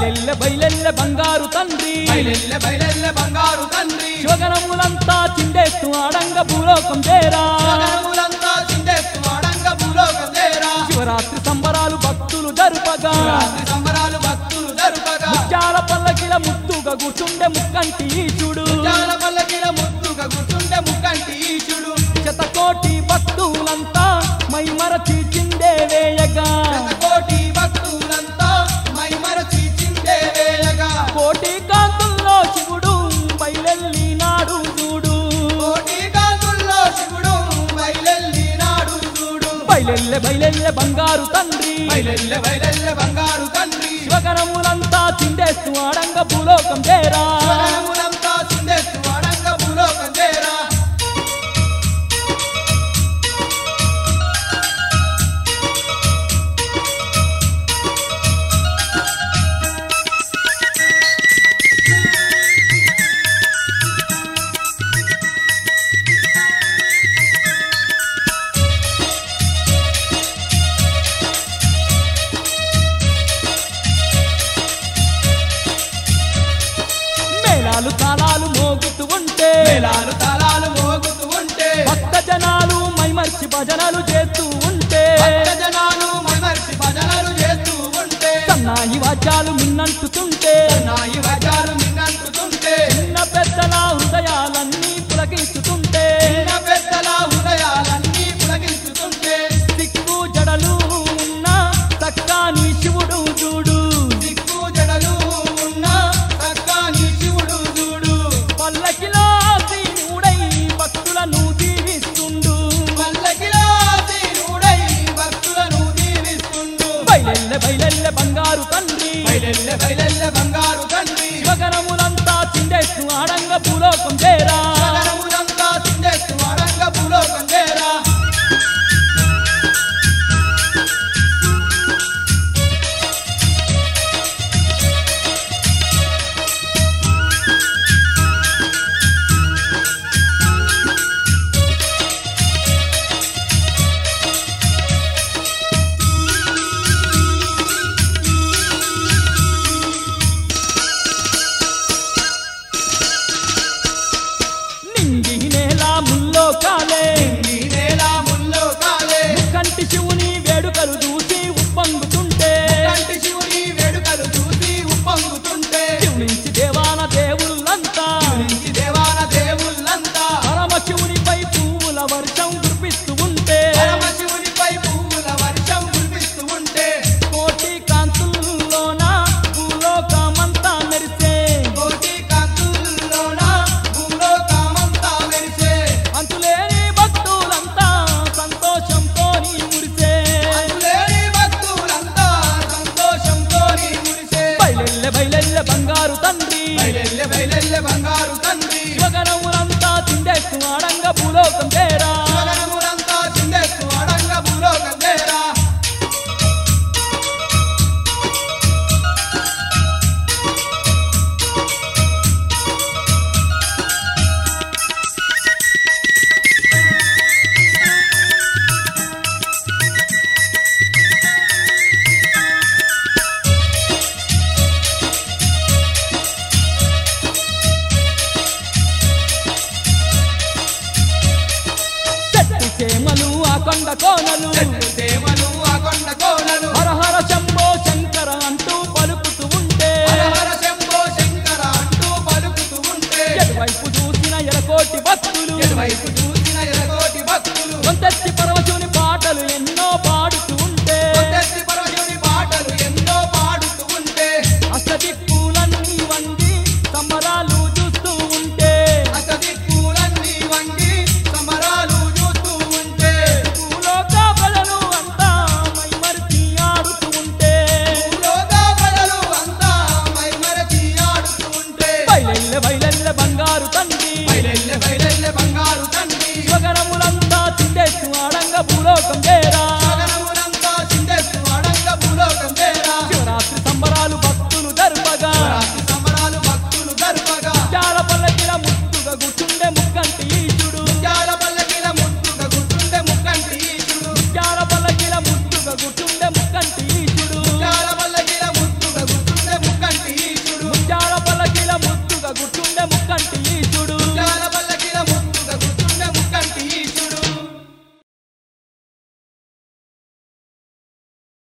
బైలెల్ల బైలెల్ల బంగారు తండ్రి. బైలెల్ల బైలెల్ల బంగారు తండ్రి. జగనములంతా చిండేస్తు ఆడంగ భూలోకం చేరా. జగనములంతా చిండేస్తు ఆడంగ భూలోకం చేరా. శివరాత్రి సంబరాలు భక్తులు జరుపగా. సంబరాలు భక్తులు జరుపగా. ముత్యాల పల్లకిల ముత్తుగా కూర్చుండే ముక్కంటి ఈచుడు. ముత్యాల పల్లకిల ముత్తుగా కూర్చుండే ముక్కంటి ఈచుడు. శతకోటి భక్తులంతా మైమరచి చిందేవేయ బయలెల్లె బయలెల్లె బంగారు తండ్రి. బయలెల్లె బయలెల్లె బంగారు తండ్రి. శివగణములంతా తిండేస్తూ ఆడంగ భూలోకం చేరా. వజాలు మిన్నంటుతుంటే నాయి వజాలు మిన్నంటుతుంటే చిన్న పెద్దల హృదయాలన్నీ పులకిస్తుంటే never Los Cali. Bonaloo.